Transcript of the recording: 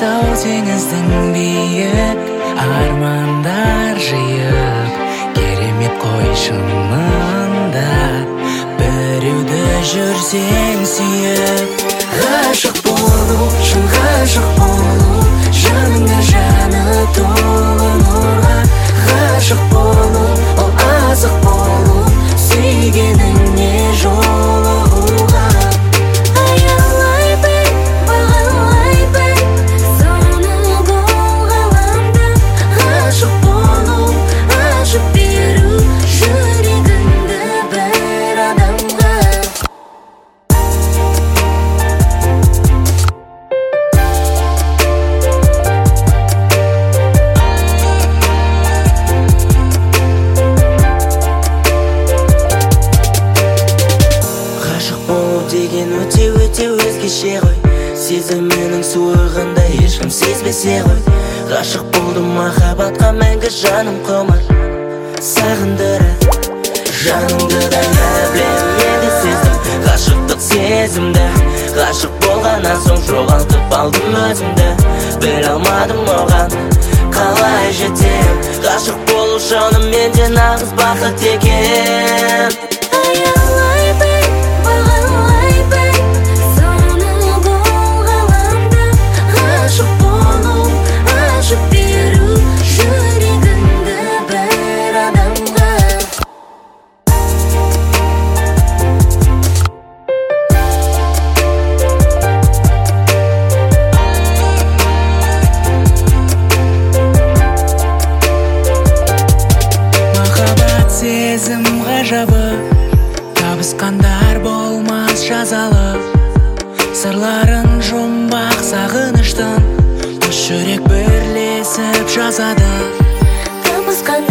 теңіздің биік армандар жиып керемет қой шынында біреуді жүрсең сүйіп ғашық болу шын ғашық өте өзгеше ғой сезімінің суығында ешкім сезбесе ғой. Ғашық болдым махаббатқа мәңгі жаным құмар сағындырады жанымды да білем енді сездім ғашықтық сезімді ғашық болғаннан соң жоғалтып алдым өзімді. Біле алмадым оған қалай жетем? Ғашық болу шынымен де нағыз бақыт екен. Ғажабы табысқандар болмас жазалы. Сырларын жұмбақ сағыныштың. Қос жүрек бірлесіп жазады. Табысқандар